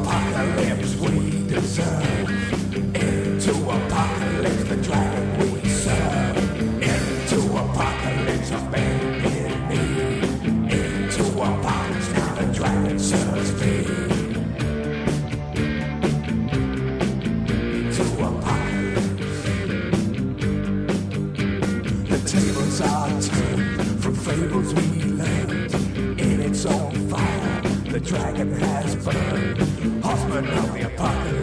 apocalypse we deserve. Into apocalypse the dragon we serve. Into apocalypse a man in me. Into apocalypse now the dragon serves me. Into apocalypse. The tables are turned from fables we learned. In its own fire, the dragon has burned. Husband of the apocalypse,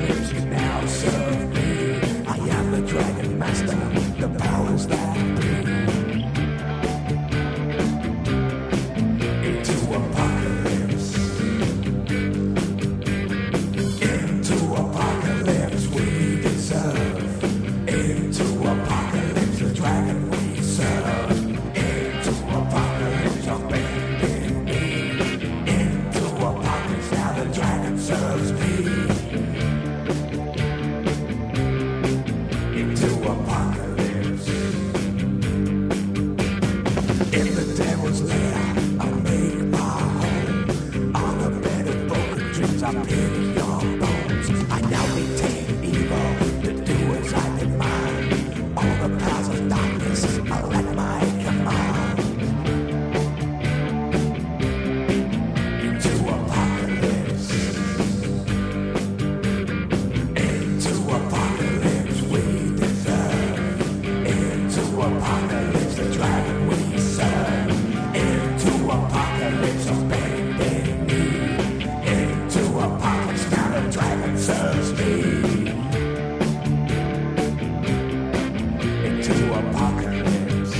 Into apocalypse.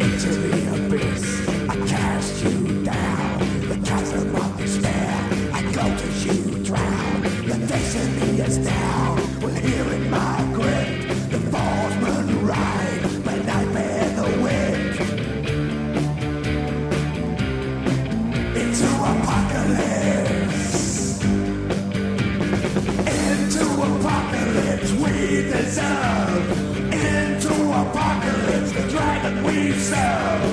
Into the abyss, I cast you down. The chasm of despair, I go to you drown. The destiny is down, well here in my grip. The falsman ride, but I bear the whip. Into apocalypse. Into apocalypse the dragon we serve.